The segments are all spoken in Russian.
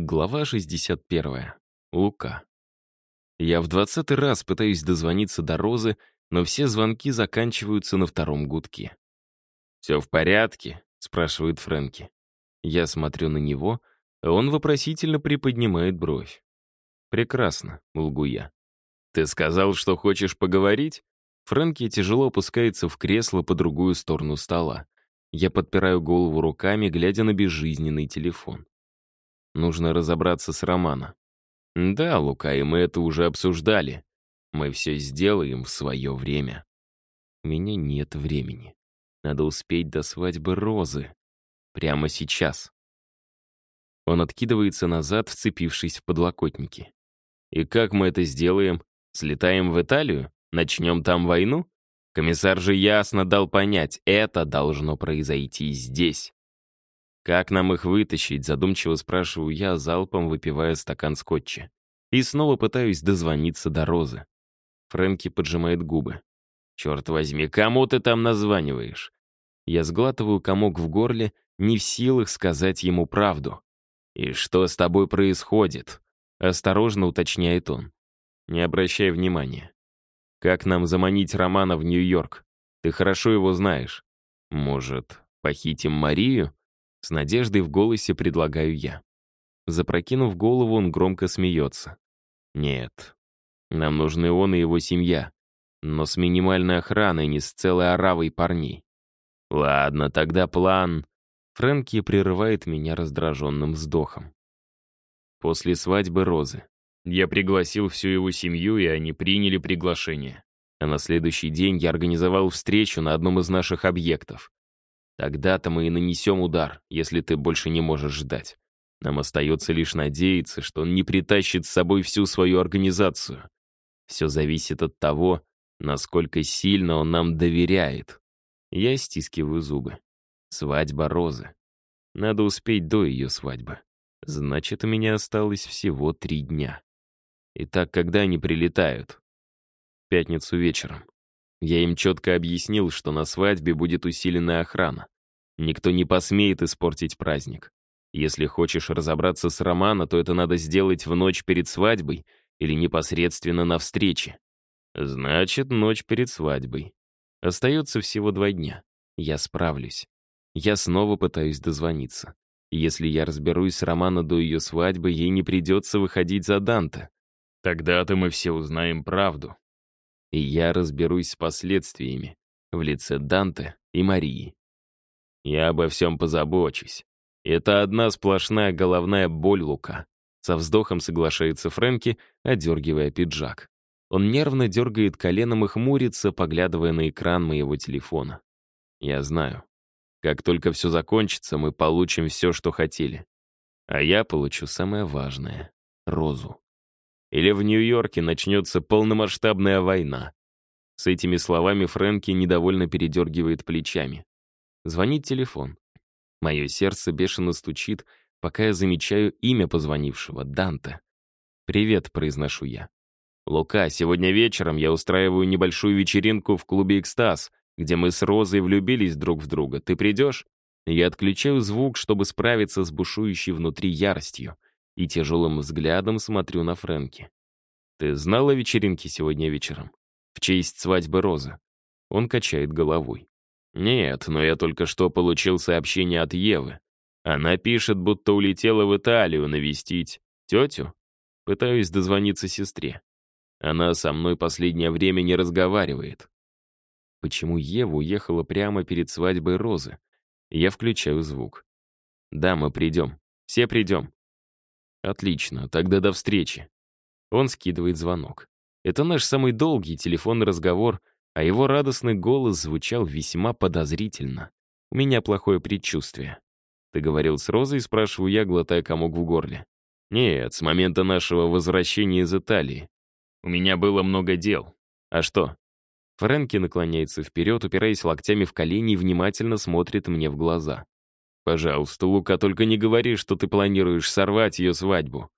Глава 61. Лука. Я в двадцатый раз пытаюсь дозвониться до Розы, но все звонки заканчиваются на втором гудке. «Все в порядке?» — спрашивает Фрэнки. Я смотрю на него, а он вопросительно приподнимает бровь. «Прекрасно», — лгу я. «Ты сказал, что хочешь поговорить?» Фрэнки тяжело опускается в кресло по другую сторону стола. Я подпираю голову руками, глядя на безжизненный телефон. Нужно разобраться с Романа. Да, Лука, и мы это уже обсуждали. Мы все сделаем в свое время. У меня нет времени. Надо успеть до свадьбы Розы. Прямо сейчас. Он откидывается назад, вцепившись в подлокотники. И как мы это сделаем? Слетаем в Италию? Начнем там войну? Комиссар же ясно дал понять, это должно произойти здесь. «Как нам их вытащить?» — задумчиво спрашиваю я, залпом выпивая стакан скотча. И снова пытаюсь дозвониться до Розы. Фрэнки поджимает губы. «Черт возьми, кому ты там названиваешь?» Я сглатываю комок в горле, не в силах сказать ему правду. «И что с тобой происходит?» — осторожно уточняет он. Не обращай внимания. «Как нам заманить Романа в Нью-Йорк? Ты хорошо его знаешь. Может, похитим Марию?» С надеждой в голосе предлагаю я. Запрокинув голову, он громко смеется. «Нет, нам нужны он и его семья, но с минимальной охраной, не с целой оравой парней. Ладно, тогда план...» Фрэнки прерывает меня раздраженным вздохом. После свадьбы Розы. Я пригласил всю его семью, и они приняли приглашение. А на следующий день я организовал встречу на одном из наших объектов. Тогда-то мы и нанесем удар, если ты больше не можешь ждать. Нам остается лишь надеяться, что он не притащит с собой всю свою организацию. Все зависит от того, насколько сильно он нам доверяет. Я стискиваю зубы. Свадьба Розы. Надо успеть до ее свадьбы. Значит, у меня осталось всего три дня. Итак, когда они прилетают? В пятницу вечером. Я им четко объяснил, что на свадьбе будет усиленная охрана. Никто не посмеет испортить праздник. Если хочешь разобраться с Романа, то это надо сделать в ночь перед свадьбой или непосредственно на встрече. Значит, ночь перед свадьбой. Остается всего два дня. Я справлюсь. Я снова пытаюсь дозвониться. Если я разберусь с Романа до ее свадьбы, ей не придется выходить за Данте. Тогда-то мы все узнаем правду и я разберусь с последствиями в лице Данте и Марии. Я обо всем позабочусь. Это одна сплошная головная боль Лука. Со вздохом соглашается Фрэнки, одергивая пиджак. Он нервно дергает коленом и хмурится, поглядывая на экран моего телефона. Я знаю. Как только все закончится, мы получим все, что хотели. А я получу самое важное — розу или в Нью-Йорке начнется полномасштабная война. С этими словами Фрэнки недовольно передергивает плечами. Звонит телефон. Мое сердце бешено стучит, пока я замечаю имя позвонившего — Данте. «Привет», — произношу я. «Лука, сегодня вечером я устраиваю небольшую вечеринку в клубе «Экстаз», где мы с Розой влюбились друг в друга. Ты придешь?» Я отключаю звук, чтобы справиться с бушующей внутри яростью и тяжелым взглядом смотрю на Фрэнки. «Ты знал о вечеринке сегодня вечером? В честь свадьбы Розы?» Он качает головой. «Нет, но я только что получил сообщение от Евы. Она пишет, будто улетела в Италию навестить тетю. Пытаюсь дозвониться сестре. Она со мной последнее время не разговаривает. Почему Ева уехала прямо перед свадьбой Розы? Я включаю звук. Да, мы придем. Все придем. Отлично, тогда до встречи. Он скидывает звонок. Это наш самый долгий телефонный разговор, а его радостный голос звучал весьма подозрительно. У меня плохое предчувствие. Ты говорил с Розой, спрашиваю я, глотая комок в горле. Нет, с момента нашего возвращения из Италии. У меня было много дел. А что? Фрэнки наклоняется вперед, упираясь локтями в колени и внимательно смотрит мне в глаза. Пожалуйста, Лука, только не говори, что ты планируешь сорвать ее свадьбу.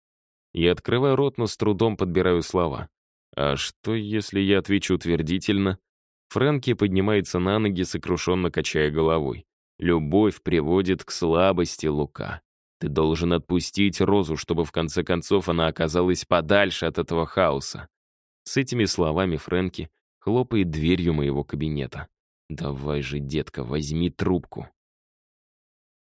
Я открываю рот, но с трудом подбираю слова. А что, если я отвечу утвердительно? Фрэнки поднимается на ноги, сокрушенно качая головой. Любовь приводит к слабости Лука. Ты должен отпустить Розу, чтобы в конце концов она оказалась подальше от этого хаоса. С этими словами Фрэнки хлопает дверью моего кабинета. «Давай же, детка, возьми трубку».